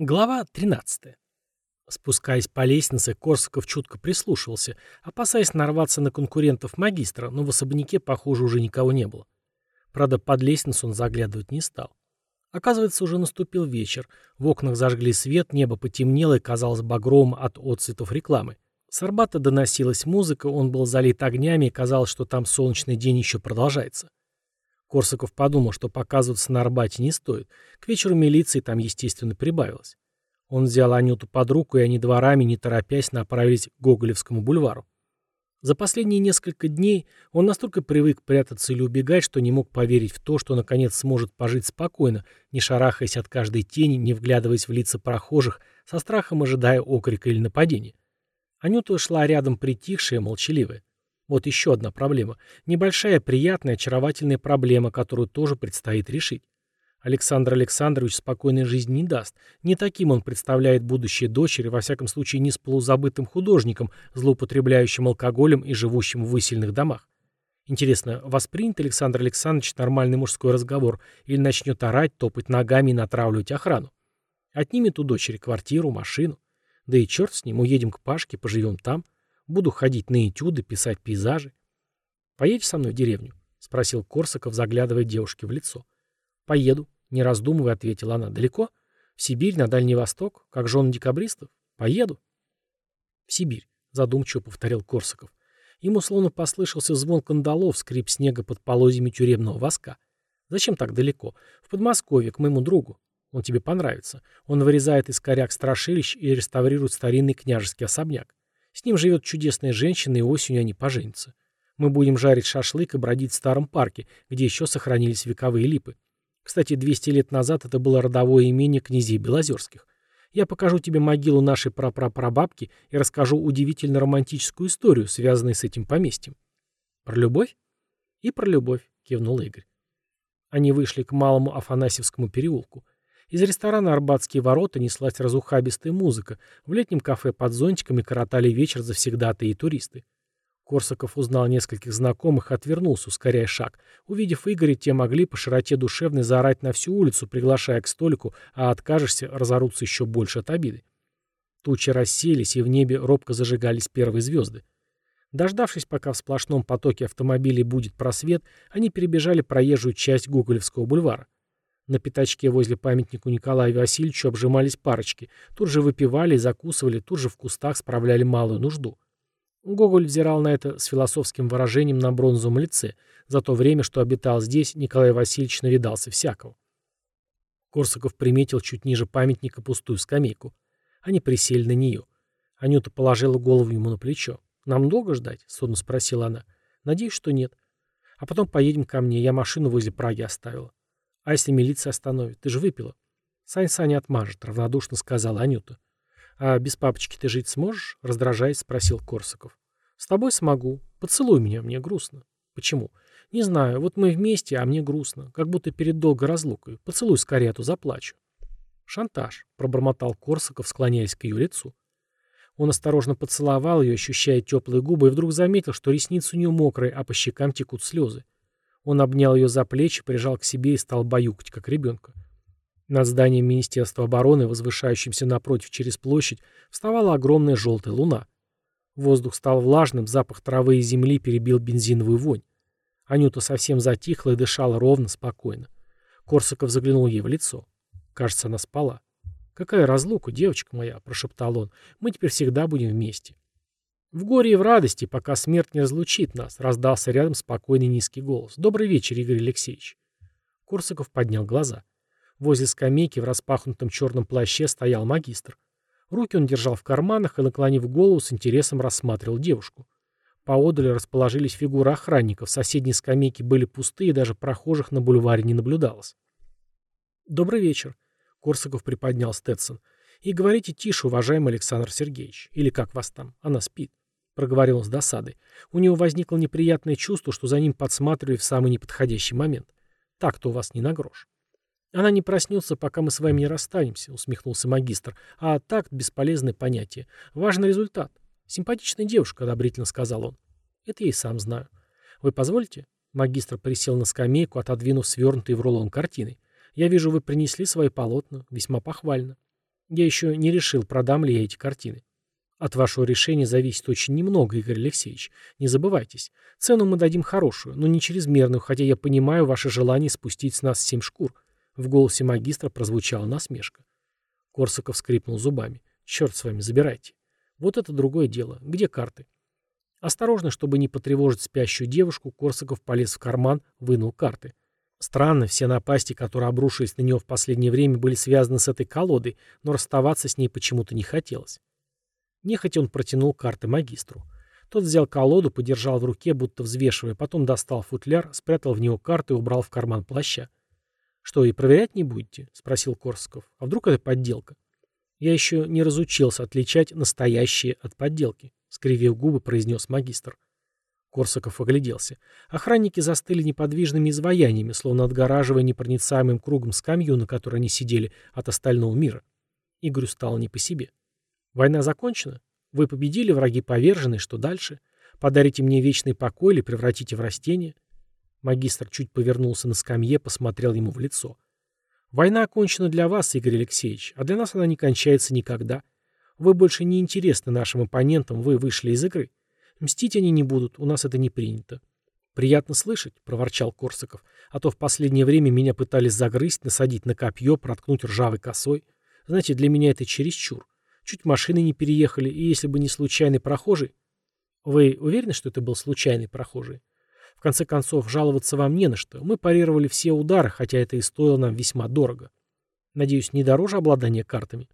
Глава 13. Спускаясь по лестнице, Корсаков чутко прислушивался, опасаясь нарваться на конкурентов магистра, но в особняке, похоже, уже никого не было. Правда, под лестницу он заглядывать не стал. Оказывается, уже наступил вечер. В окнах зажгли свет, небо потемнело и казалось багровым от отцветов рекламы. С Арбата доносилась музыка, он был залит огнями, и казалось, что там солнечный день еще продолжается. Корсаков подумал, что показываться на Арбате не стоит. К вечеру милиции там, естественно, прибавилось. Он взял Анюту под руку, и они дворами, не торопясь, направились к Гоголевскому бульвару. За последние несколько дней он настолько привык прятаться или убегать, что не мог поверить в то, что наконец сможет пожить спокойно, не шарахаясь от каждой тени, не вглядываясь в лица прохожих, со страхом ожидая окрика или нападения. Анюта шла рядом притихшая, молчаливая. Вот еще одна проблема. Небольшая, приятная, очаровательная проблема, которую тоже предстоит решить. Александр Александрович спокойной жизни не даст. Не таким он представляет будущее дочери, во всяком случае не с полузабытым художником, злоупотребляющим алкоголем и живущим в выселенных домах. Интересно, воспринят Александр Александрович нормальный мужской разговор или начнет орать, топать ногами и натравливать охрану? Отнимет у дочери квартиру, машину. Да и черт с ним, уедем к Пашке, поживем там. Буду ходить на этюды, писать пейзажи. «Поедешь со мной в деревню?» — спросил Корсаков, заглядывая девушке в лицо. «Поеду», — не раздумывая, ответила она. «Далеко? В Сибирь, на Дальний Восток? Как жены декабристов? Поеду». «В Сибирь», — задумчиво повторил Корсаков. Ему словно послышался звон кандалов, скрип снега под полозьями тюремного воска. «Зачем так далеко? В Подмосковье, к моему другу. Он тебе понравится. Он вырезает из коряк страшилищ и реставрирует старинный княжеский особняк. С ним живет чудесная женщина, и осенью они поженятся. Мы будем жарить шашлык и бродить в старом парке, где еще сохранились вековые липы. Кстати, 200 лет назад это было родовое имение князей Белозерских. Я покажу тебе могилу нашей прапрапрабабки и расскажу удивительно романтическую историю, связанную с этим поместьем. Про любовь? И про любовь, кивнул Игорь. Они вышли к малому Афанасьевскому переулку. Из ресторана «Арбатские ворота» неслась разухабистая музыка. В летнем кафе под зонтиками коротали вечер завсегдатые и туристы. Корсаков узнал нескольких знакомых отвернулся, ускоряя шаг. Увидев Игоря, те могли по широте душевной заорать на всю улицу, приглашая к столику, а откажешься, разорутся еще больше от обиды. Тучи рассеялись, и в небе робко зажигались первые звезды. Дождавшись, пока в сплошном потоке автомобилей будет просвет, они перебежали проезжую часть Гоголевского бульвара. На пятачке возле памятника Николаю Васильевичу обжимались парочки. Тут же выпивали и закусывали, тут же в кустах справляли малую нужду. Гоголь взирал на это с философским выражением на бронзовом лице. За то время, что обитал здесь, Николай Васильевич навидался всякого. Корсаков приметил чуть ниже памятника пустую скамейку. Они присели на нее. Анюта положила голову ему на плечо. «Нам долго ждать?» — сонно спросила она. «Надеюсь, что нет. А потом поедем ко мне. Я машину возле Праги оставила. А если милиция остановит? Ты же выпила. Сань Саня отмажет, равнодушно сказала Анюта. А без папочки ты жить сможешь? Раздражаясь, спросил Корсаков. С тобой смогу. Поцелуй меня, мне грустно. Почему? Не знаю, вот мы вместе, а мне грустно. Как будто перед долгой разлукой. Поцелуй скорее, а то заплачу. Шантаж, пробормотал Корсаков, склоняясь к ее лицу. Он осторожно поцеловал ее, ощущая теплые губы, и вдруг заметил, что ресницы у нее мокрые, а по щекам текут слезы. Он обнял ее за плечи, прижал к себе и стал баюкать, как ребенка. Над зданием Министерства обороны, возвышающимся напротив через площадь, вставала огромная желтая луна. Воздух стал влажным, запах травы и земли перебил бензиновую вонь. Анюта совсем затихла и дышала ровно, спокойно. Корсаков заглянул ей в лицо. Кажется, она спала. «Какая разлука, девочка моя!» – прошептал он. «Мы теперь всегда будем вместе». «В горе и в радости, пока смерть не разлучит нас», — раздался рядом спокойный низкий голос. «Добрый вечер, Игорь Алексеевич». Курсаков поднял глаза. Возле скамейки в распахнутом черном плаще стоял магистр. Руки он держал в карманах и, наклонив голову, с интересом рассматривал девушку. Поодаль расположились фигуры охранников, соседние скамейки были пустые, даже прохожих на бульваре не наблюдалось. «Добрый вечер», — Корсаков приподнял Сtetсон. «И говорите тише, уважаемый Александр Сергеевич. Или как вас там? Она спит» проговорил он с досадой. У него возникло неприятное чувство, что за ним подсматривали в самый неподходящий момент. Так-то у вас не на грош. Она не проснется, пока мы с вами не расстанемся, усмехнулся магистр. А такт — бесполезное понятие. Важный результат. Симпатичная девушка, одобрительно сказал он. Это я и сам знаю. Вы позволите? Магистр присел на скамейку, отодвинув свернутые в рулон картины. Я вижу, вы принесли свои полотна. Весьма похвально. Я еще не решил, продам ли я эти картины. От вашего решения зависит очень немного, Игорь Алексеевич. Не забывайтесь. Цену мы дадим хорошую, но не чрезмерную, хотя я понимаю ваше желание спустить с нас семь шкур. В голосе магистра прозвучала насмешка. Корсаков скрипнул зубами. Черт с вами, забирайте. Вот это другое дело. Где карты? Осторожно, чтобы не потревожить спящую девушку, Корсаков полез в карман, вынул карты. Странно, все напасти, которые обрушились на него в последнее время, были связаны с этой колодой, но расставаться с ней почему-то не хотелось. Нехотя он протянул карты магистру. Тот взял колоду, подержал в руке, будто взвешивая, потом достал футляр, спрятал в него карты и убрал в карман плаща. «Что, и проверять не будете?» — спросил Корсаков. «А вдруг это подделка?» «Я еще не разучился отличать настоящие от подделки», — скривив губы, произнес магистр. Корсаков огляделся. Охранники застыли неподвижными изваяниями, словно отгораживая непроницаемым кругом скамью, на которой они сидели, от остального мира. Игорю стало не по себе. «Война закончена? Вы победили, враги повержены, что дальше? Подарите мне вечный покой или превратите в растение?» Магистр чуть повернулся на скамье, посмотрел ему в лицо. «Война окончена для вас, Игорь Алексеевич, а для нас она не кончается никогда. Вы больше не интересны нашим оппонентам, вы вышли из игры. Мстить они не будут, у нас это не принято». «Приятно слышать», — проворчал Корсаков, «а то в последнее время меня пытались загрызть, насадить на копье, проткнуть ржавой косой. Знаете, для меня это чересчур. Чуть машины не переехали, и если бы не случайный прохожий...» «Вы уверены, что это был случайный прохожий?» В конце концов, жаловаться вам не на что. Мы парировали все удары, хотя это и стоило нам весьма дорого. Надеюсь, не дороже обладания картами?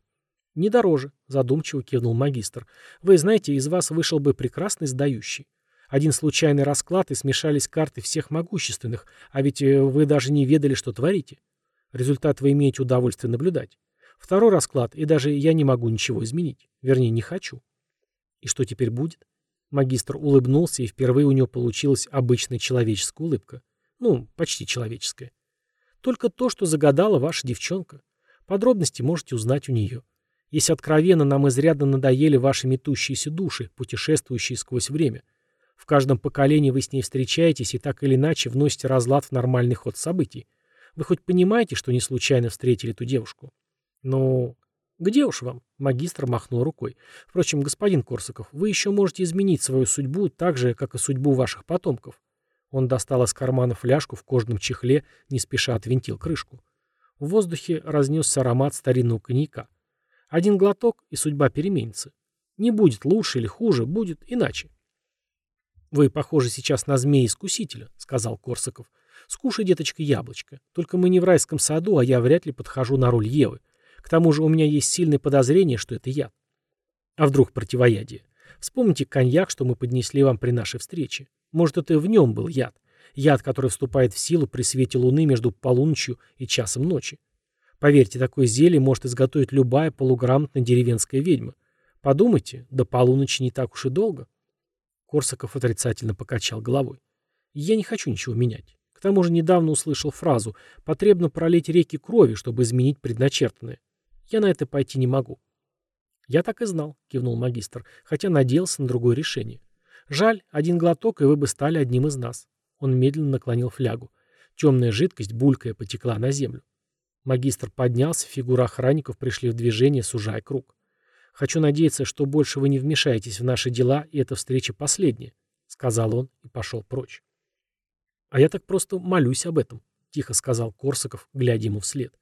Не дороже, задумчиво кивнул магистр. Вы знаете, из вас вышел бы прекрасный сдающий. Один случайный расклад, и смешались карты всех могущественных, а ведь э, вы даже не ведали, что творите. Результат вы имеете удовольствие наблюдать. Второй расклад, и даже я не могу ничего изменить. Вернее, не хочу. И что теперь будет? Магистр улыбнулся, и впервые у него получилась обычная человеческая улыбка. Ну, почти человеческая. Только то, что загадала ваша девчонка. Подробности можете узнать у нее. Если откровенно, нам изрядно надоели ваши метущиеся души, путешествующие сквозь время. В каждом поколении вы с ней встречаетесь и так или иначе вносите разлад в нормальный ход событий. Вы хоть понимаете, что не случайно встретили эту девушку? Ну, «Где уж вам?» — магистр махнул рукой. «Впрочем, господин Корсаков, вы еще можете изменить свою судьбу так же, как и судьбу ваших потомков». Он достал из кармана фляжку в кожаном чехле, не спеша отвинтил крышку. В воздухе разнесся аромат старинного коньяка. Один глоток, и судьба переменится. Не будет лучше или хуже, будет иначе. «Вы похожи сейчас на змея-искусителя», — сказал Корсаков. «Скушай, деточка, яблочко. Только мы не в райском саду, а я вряд ли подхожу на роль Евы. К тому же у меня есть сильное подозрение, что это яд. А вдруг противоядие? Вспомните коньяк, что мы поднесли вам при нашей встрече. Может, это в нем был яд. Яд, который вступает в силу при свете луны между полуночью и часом ночи. Поверьте, такое зелье может изготовить любая полуграмотная деревенская ведьма. Подумайте, до полуночи не так уж и долго. Корсаков отрицательно покачал головой. Я не хочу ничего менять. К тому же недавно услышал фразу «потребно пролить реки крови, чтобы изменить предначертанное». Я на это пойти не могу. Я так и знал, кивнул магистр, хотя надеялся на другое решение. Жаль, один глоток, и вы бы стали одним из нас. Он медленно наклонил флягу. Темная жидкость, булькая, потекла на землю. Магистр поднялся, фигуры охранников пришли в движение, сужая круг. «Хочу надеяться, что больше вы не вмешаетесь в наши дела, и эта встреча последняя», — сказал он и пошел прочь. «А я так просто молюсь об этом», — тихо сказал Корсаков, глядя ему вслед.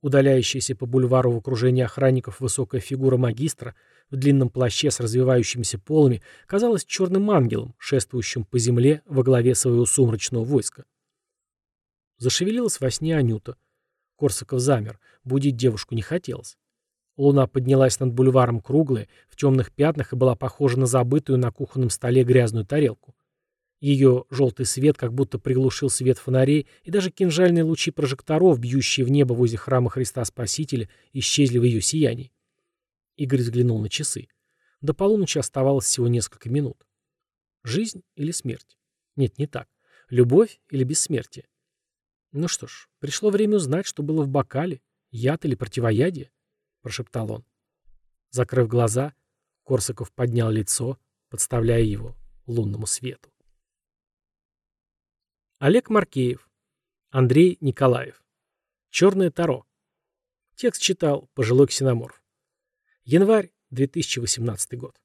Удаляющаяся по бульвару в окружении охранников высокая фигура магистра в длинном плаще с развивающимися полами казалась черным ангелом, шествующим по земле во главе своего сумрачного войска. Зашевелилась во сне Анюта. Корсаков замер. Будить девушку не хотелось. Луна поднялась над бульваром круглая, в темных пятнах и была похожа на забытую на кухонном столе грязную тарелку. Ее желтый свет как будто приглушил свет фонарей, и даже кинжальные лучи прожекторов, бьющие в небо возле храма Христа Спасителя, исчезли в ее сиянии. Игорь взглянул на часы. До полуночи оставалось всего несколько минут. Жизнь или смерть? Нет, не так. Любовь или бессмертие? Ну что ж, пришло время узнать, что было в бокале, яд или противоядие, прошептал он. Закрыв глаза, Корсаков поднял лицо, подставляя его лунному свету. Олег Маркеев. Андрей Николаев. Черное Таро. Текст читал пожилой ксеноморф. Январь 2018 год.